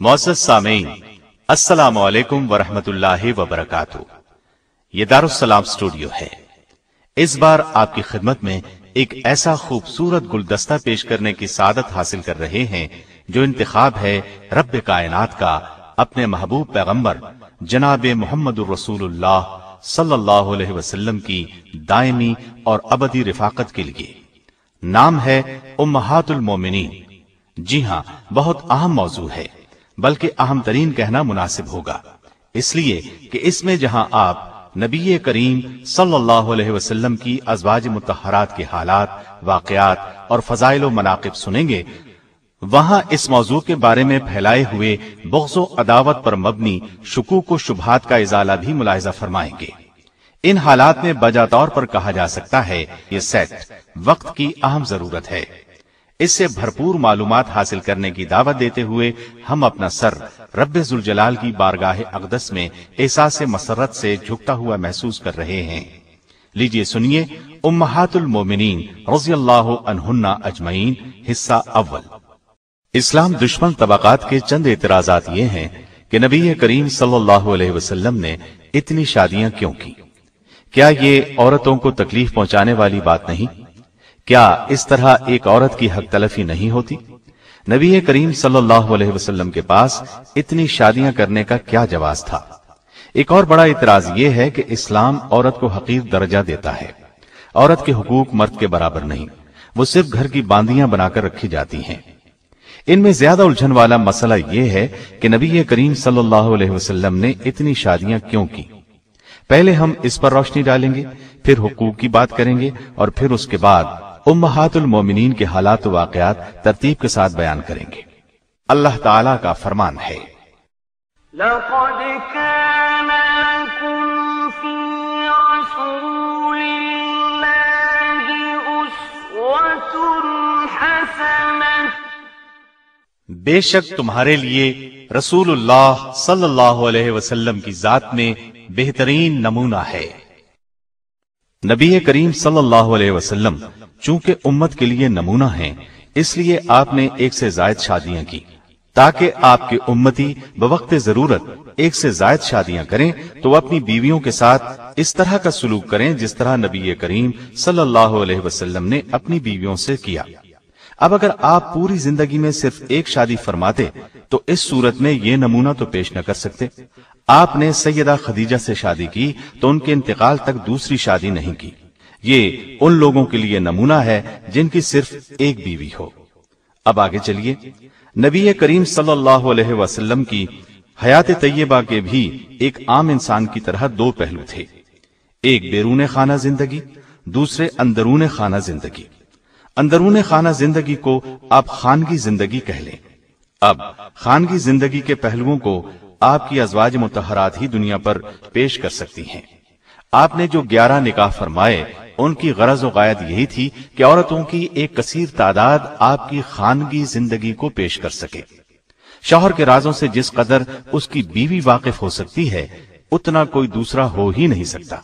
معزز سامعین، السلام علیکم ورحمۃ اللہ وبرکاتہ۔ یہ دارالسلام اسٹوڈیو ہے۔ اس بار آپ کی خدمت میں ایک ایسا خوبصورت گلدستہ پیش کرنے کی سعادت حاصل کر رہے ہیں، جو انتخاب ہے رب کائنات کا اپنے محبوب پیغمبر جناب محمد الرسول اللہ صلی اللہ علیہ وسلم کی دائمی اور ابدی رفاقت کے لیے۔ نام ہے امہات المومنین جی ہاں بہت اہم موضوع ہے۔ بلکہ اہم ترین کہنا مناسب ہوگا۔ اس لیے کہ اس میں جہاں آپ نبی کریم صلی اللہ علیہ وسلم کی ازواج متحرات کے حالات، واقعات اور فضائل و مناقب سنیں گے، وہاں اس موضوع کے بارے میں پھیلائے ہوئے بغض و عداوت پر مبنی شکوک و شبہات کا ازالہ بھی ملاحظہ فرمائیں گے۔ ان حالات میں بجا طور پر کہا جا سکتا ہے یہ سیٹ وقت کی اہم ضرورت ہے۔ اس سے بھرپور معلومات حاصل کرنے کی دعوت دیتے ہوئے ہم اپنا سر رب زلجلال کی بارگاہ اقدس میں احساس مسرت سے جھکتا ہوا محسوس کر رہے ہیں۔ لیجیے سنیے، امہات المومنین رضی اللہ عنہن اجمعین، حصہ اول۔ اسلام دشمن طبقات کے چند اعتراضات یہ ہیں کہ نبی کریم صلی اللہ علیہ وسلم نے اتنی شادیاں کیوں کی؟ کیا یہ عورتوں کو تکلیف پہنچانے والی بات نہیں؟ کیا اس طرح ایک عورت کی حق تلفی نہیں ہوتی؟ نبی کریم صلی اللہ علیہ وسلم کے پاس اتنی شادیاں کرنے کا کیا جواز تھا؟ ایک اور بڑا اعتراض یہ ہے کہ اسلام عورت کو حقیق درجہ دیتا ہے۔ عورت کے حقوق مرد کے برابر نہیں، وہ صرف گھر کی باندیاں بنا کر رکھی جاتی ہیں۔ ان میں زیادہ الجھن والا مسئلہ یہ ہے کہ نبی کریم صلی اللہ علیہ وسلم نے اتنی شادیاں کیوں کی؟ پہلے ہم اس پر روشنی ڈالیں گے، پھر حقوق کی بات کریں گے اور پھر اس کے بعد امہات المومنین کے حالات و واقعات ترتیب کے ساتھ بیان کریں گے۔ اللہ تعالی کا فرمان ہے۔ لقد كان لكم في رسول الله أسوة حسنة. بے شک تمہارے لیے رسول اللہ صلی اللہ علیہ وسلم کی ذات میں بہترین نمونہ ہے۔ نبی کریم صلی اللہ علیہ وسلم چونکہ امت کے لیے نمونہ ہیں، اس لیے آپ نے ایک سے زائد شادیاں کی۔ تاکہ آپ کے امتی بوقت ضرورت ایک سے زائد شادیاں کریں، تو اپنی بیویوں کے ساتھ اس طرح کا سلوک کریں جس طرح نبی کریم صلی اللہ علیہ وسلم نے اپنی بیویوں سے کیا۔ اب اگر آپ پوری زندگی میں صرف ایک شادی فرماتے، تو اس صورت میں یہ نمونہ تو پیش نہ کر سکتے۔ آپ نے سیدہ خدیجہ سے شادی کی تو ان کے انتقال تک دوسری شادی نہیں کی۔ یہ ان لوگوں کے لیے نمونہ ہے جن کی صرف ایک بیوی ہو۔ اب آگے چلیے۔ نبی کریم صلی اللہ علیہ وسلم کی حیات طیبہ کے بھی ایک عام انسان کی طرح دو پہلو تھے۔ ایک بیرون خانہ زندگی، دوسرے اندرون خانہ زندگی۔ اندرون خانہ زندگی کو آپ خانگی زندگی کہہ لیں۔ اب خانگی زندگی کے پہلوؤں کو آپ کی ازواج متحرات ہی دنیا پر پیش کر سکتی ہیں۔ آپ نے جو گیارہ نکاح فرمائے، ان کی غرض و قائد یہی تھی کہ عورتوں کی ایک کثیر تعداد آپ کی خانگی زندگی کو پیش کر سکے۔ شوہر کے رازوں سے جس قدر اس کی بیوی واقف ہو سکتی ہے، اتنا کوئی دوسرا ہو ہی نہیں سکتا۔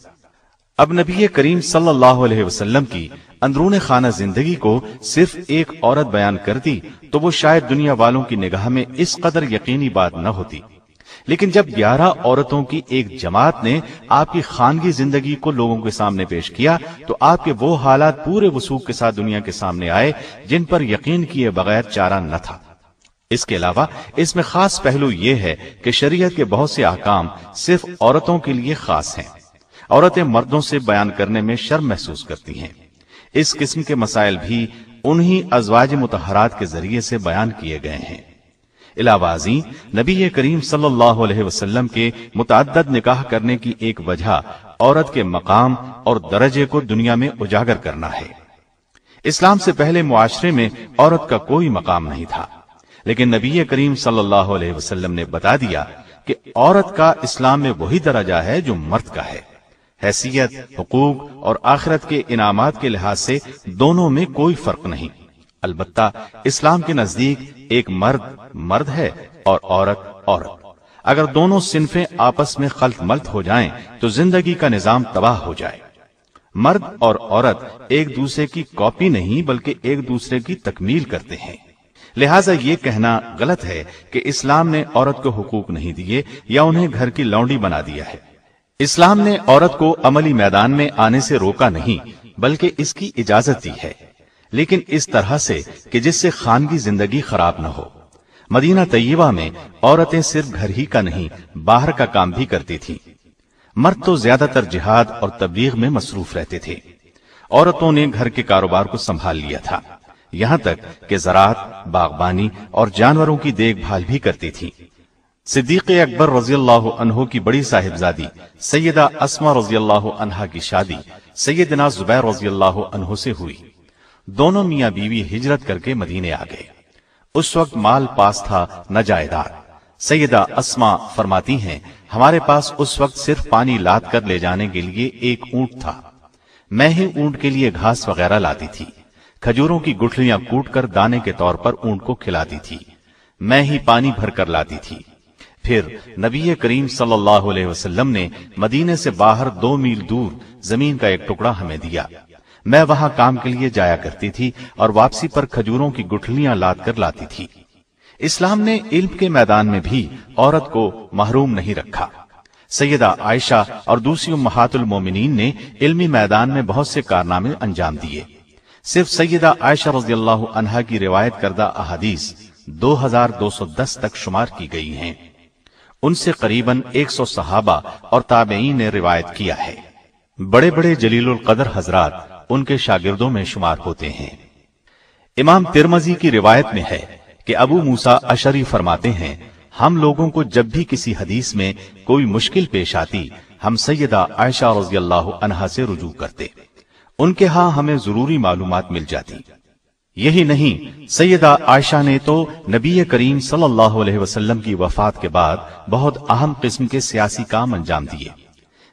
اب نبی کریم صلی اللہ علیہ وسلم کی اندرون خانہ زندگی کو صرف ایک عورت بیان کر دی تو وہ شاید دنیا والوں کی نگاہ میں اس قدر یقینی بات نہ ہوتی۔ لیکن جب گیارہ عورتوں کی ایک جماعت نے آپ کی خانگی زندگی کو لوگوں کے سامنے پیش کیا، تو آپ کے وہ حالات پورے وسوخ کے ساتھ دنیا کے سامنے آئے، جن پر یقین کیے بغیر چارہ نہ تھا۔ اس کے علاوہ، اس میں خاص پہلو یہ ہے کہ شریعت کے بہت سے احکام صرف عورتوں کے لیے خاص ہیں۔ عورتیں مردوں سے بیان کرنے میں شرم محسوس کرتی ہیں۔ اس قسم کے مسائل بھی انہی ازواج متحرات کے ذریعے سے بیان کیے گئے ہیں۔ علاوہ نبی کریم صلی اللہ علیہ وسلم کے متعدد نکاح کرنے کی ایک وجہ عورت کے مقام اور درجے کو دنیا میں اجاگر کرنا ہے۔ اسلام سے پہلے معاشرے میں عورت کا کوئی مقام نہیں تھا۔ لیکن نبی کریم صلی اللہ علیہ وسلم نے بتا دیا کہ عورت کا اسلام میں وہی درجہ ہے جو مرد کا ہے۔ حیثیت، حقوق اور آخرت کے انعامات کے لحاظ سے دونوں میں کوئی فرق نہیں۔ البتہ اسلام کے نزدیک ایک مرد مرد ہے اور عورت عورت۔ اگر دونوں صنفیں آپس میں خلط ملت ہو جائیں، تو زندگی کا نظام تباہ ہو جائے۔ مرد اور عورت ایک دوسرے کی کاپی نہیں، بلکہ ایک دوسرے کی تکمیل کرتے ہیں۔ لہٰذا یہ کہنا غلط ہے کہ اسلام نے عورت کو حقوق نہیں دیے یا انہیں گھر کی لونڈی بنا دیا ہے۔ اسلام نے عورت کو عملی میدان میں آنے سے روکا نہیں، بلکہ اس کی اجازت دی ہے۔ لیکن اس طرح سے کہ جس سے خانگی زندگی خراب نہ ہو۔ مدینہ طیبہ میں عورتیں صرف گھر ہی کا نہیں، باہر کا کام بھی کرتی تھیں۔ مرد تو زیادہ تر جہاد اور تبلیغ میں مصروف رہتے تھے۔ عورتوں نے گھر کے کاروبار کو سنبھال لیا تھا۔ یہاں تک کہ زراعت، باغبانی اور جانوروں کی دیکھ بھال بھی کرتی تھی صدیق اکبر رضی اللہ عنہ کی بڑی صاحبزادی، سیدہ اسما رضی اللہ عنہ کی شادی، سیدنا زبیر رضی اللہ عنہ سے ہوئی۔ دونوں میاں بیوی ہجرت کر کے مدینے آ گئے۔ اس وقت مال پاس تھا نہ جائیداد۔ سیدہ اسما فرماتی ہیں، ہمارے پاس اس وقت صرف پانی لاد کر لے جانے کے لیے ایک اونٹ تھا۔ میں ہی اونٹ کے لیے گھاس وغیرہ لاتی تھی۔ کھجوروں کی گٹھلیاں کوٹ کر دانے کے طور پر اونٹ کو کھلاتی تھی۔ میں ہی پانی بھر کر لاتی تھی۔ پھر نبی کریم صلی اللہ علیہ وسلم نے مدینے سے باہر دو میل دور زمین کا ایک ٹکڑا ہمیں دیا۔ میں وہاں کام کے لیے جایا کرتی تھی اور واپسی پر کھجوروں کی گٹھلیاں لاد کر لاتی تھی۔ اسلام نے علم کے میدان میں بھی عورت کو محروم نہیں رکھا۔ سیدہ عائشہ اور دوسری امہات المومنین نے علمی میدان میں بہت سے کارنامے انجام دیے۔ صرف سیدہ عائشہ رضی اللہ عنہا کی روایت کردہ احادیث دو ہزار دو سو دس تک شمار کی گئی ہیں۔ ان سے قریباً ایک سو صحابہ اور تابعین نے روایت کیا ہے۔ بڑے بڑے جلیل القدر حضرات ان کے شاگردوں میں شمار ہوتے ہیں۔ امام ترمزی کی روایت میں ہے کہ ابو موسا اشری فرماتے ہیں، ہم لوگوں کو جب بھی کسی حدیث میں کوئی مشکل پیش آتی، ہم سیدہ عائشہ رضی اللہ عنہا سے رجوع کرتے۔ ان کے ہاں ہمیں ضروری معلومات مل جاتی۔ یہی نہیں، سیدہ عائشہ نے تو نبی کریم صلی اللہ علیہ وسلم کی وفات کے بعد بہت اہم قسم کے سیاسی کام انجام دیے۔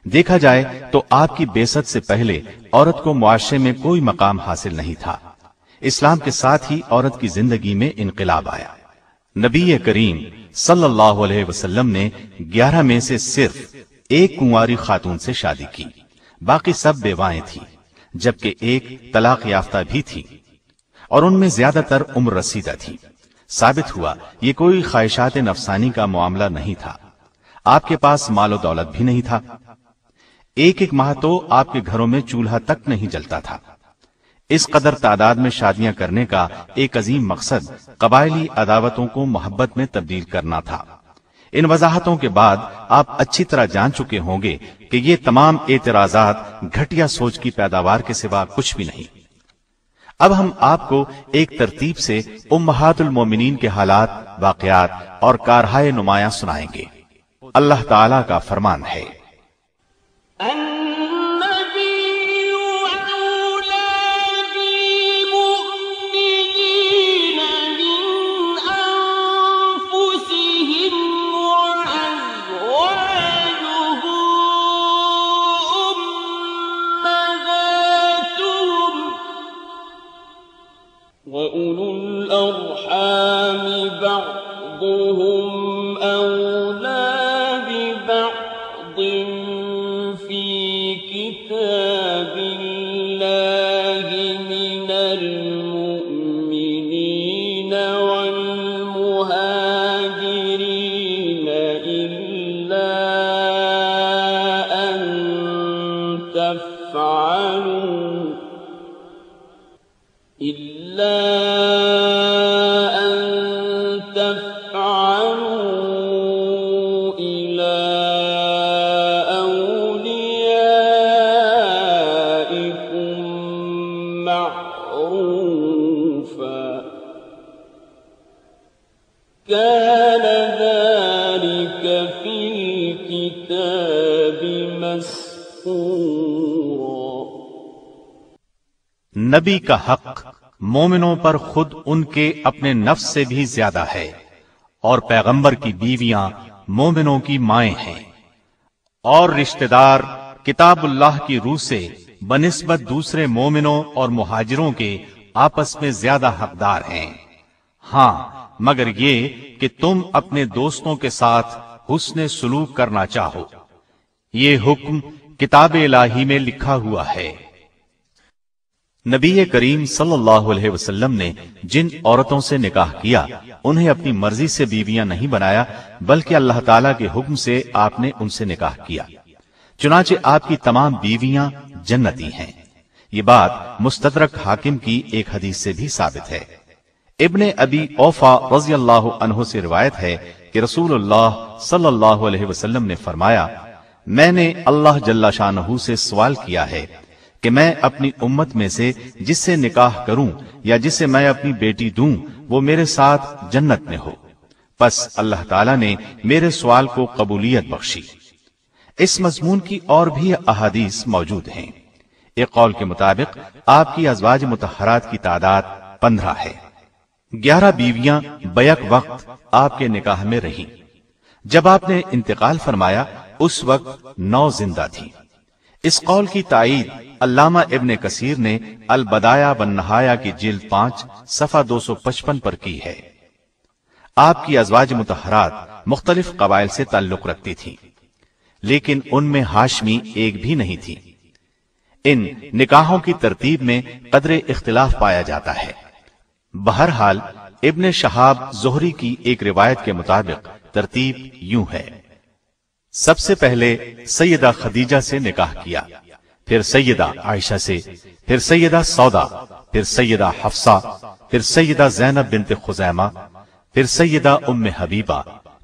دیکھا جائے تو آپ کی بیست سے پہلے عورت کو معاشرے میں کوئی مقام حاصل نہیں تھا۔ اسلام کے ساتھ ہی عورت کی زندگی میں انقلاب آیا۔ نبی کریم صلی اللہ علیہ وسلم نے گیارہ میں سے صرف ایک کنواری خاتون سے شادی کی۔ باقی سب بیوائیں تھی جبکہ ایک طلاق یافتہ بھی تھی۔ اور ان میں زیادہ تر عمر رسیدہ تھی۔ ثابت ہوا، یہ کوئی خواہشات نفسانی کا معاملہ نہیں تھا۔ آپ کے پاس مال و دولت بھی نہیں تھا۔ ایک ایک ماہ تو آپ کے گھروں میں چولہا تک نہیں جلتا تھا۔ اس قدر تعداد میں شادیاں کرنے کا ایک عظیم مقصد قبائلی عداوتوں کو محبت میں تبدیل کرنا تھا۔ ان وضاحتوں کے بعد آپ اچھی طرح جان چکے ہوں گے کہ یہ تمام اعتراضات گھٹیا سوچ کی پیداوار کے سوا کچھ بھی نہیں۔ اب ہم آپ کو ایک ترتیب سے امہات المومنین کے حالات، واقعات اور کارہائے نمایاں سنائیں گے۔ اللہ تعالی کا فرمان ہے۔ أن كتاب نبی کا حق مومنوں پر خود ان کے اپنے نفس سے بھی زیادہ ہے اور پیغمبر کی بیویاں مومنوں کی مائیں ہیں۔ اور رشتہ دار کتاب اللہ کی روح سے بنسبت دوسرے مومنوں اور مہاجروں کے آپس میں زیادہ حقدار ہیں۔ ہاں مگر یہ کہ تم اپنے دوستوں کے ساتھ حسن سلوک کرنا چاہو۔ یہ حکم کتاب الہی میں لکھا ہوا ہے۔ نبی کریم صلی اللہ علیہ وسلم نے جن عورتوں سے نکاح کیا، انہیں اپنی مرضی سے بیویاں نہیں بنایا، بلکہ اللہ تعالیٰ کے حکم سے آپ نے ان سے نکاح کیا۔ چنانچہ آپ کی تمام بیویاں جنتی ہیں۔ یہ بات مستدرک حاکم کی ایک حدیث سے بھی ثابت ہے۔ ابن ابی اوفا رضی اللہ عنہ سے روایت ہے کہ رسول اللہ صلی اللہ علیہ وسلم نے فرمایا میں نے اللہ جل شاہ سے سوال کیا ہے کہ میں اپنی امت میں سے جس سے نکاح کروں یا جسے میں اپنی بیٹی دوں، وہ میرے ساتھ جنت میں ہو۔ پس اللہ تعالی نے میرے سوال کو قبولیت بخشی۔ اس مضمون کی اور بھی احادیث موجود ہیں۔ ایک قول کے مطابق، آپ کی ازواج متحرات کی تعداد پندرہ ہے۔ گیارہ بیویاں بیک وقت آپ کے نکاح میں رہی جب آپ نے انتقال فرمایا اس وقت نو زندہ تھی۔ اس قول کی تائید علامہ ابن کثیر نے البدایا بن نہایا کی جلد پانچ، صفحہ دو سو پچپن پر کی ہے۔ آپ کی ازواج متحرات مختلف قبائل سے تعلق رکھتی تھی، لیکن ان میں ہاشمی ایک بھی نہیں تھی۔ ان نکاحوں کی ترتیب میں قدر اختلاف پایا جاتا ہے۔ بہرحال، ابن شہاب زہری کی ایک روایت کے مطابق ترتیب یوں ہے۔ سب سے پہلے سیدہ خدیجہ سے نکاح کیا پھر سیدہ عائشہ سے پھر سیدہ سودا پھر سیدہ حفصہ پھر سیدہ زینب بنت خزیمہ پھر سیدہ ام حبیبہ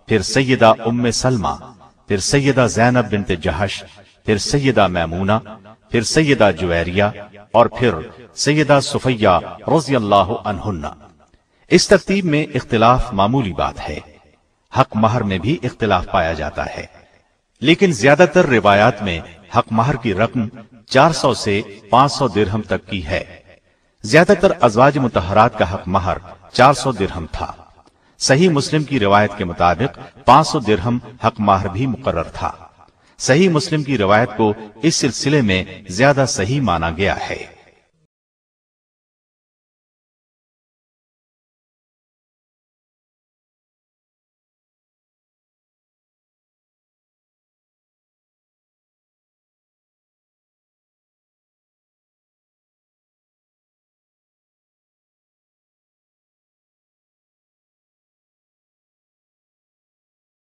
پھر سیدہ ام سلمہ پھر سیدہ زینب بنت جہش پھر سیدہ میمونہ پھر سیدہ جویریہ اور پھر سیدہ صفیہ رضی اللہ عنہن اس ترتیب میں اختلاف معمولی بات ہے حق مہر میں بھی اختلاف پایا جاتا ہے لیکن زیادہ تر روایات میں حق مہر کی رقم چار سو سے پانچ سو درہم تک کی ہے۔ زیادہ تر ازواج متحرات کا حق مہر چار سو درہم تھا۔ صحیح مسلم کی روایت کے مطابق پانچ سو درہم حق مہر بھی مقرر تھا۔ صحیح مسلم کی روایت کو اس سلسلے میں زیادہ صحیح مانا گیا ہے۔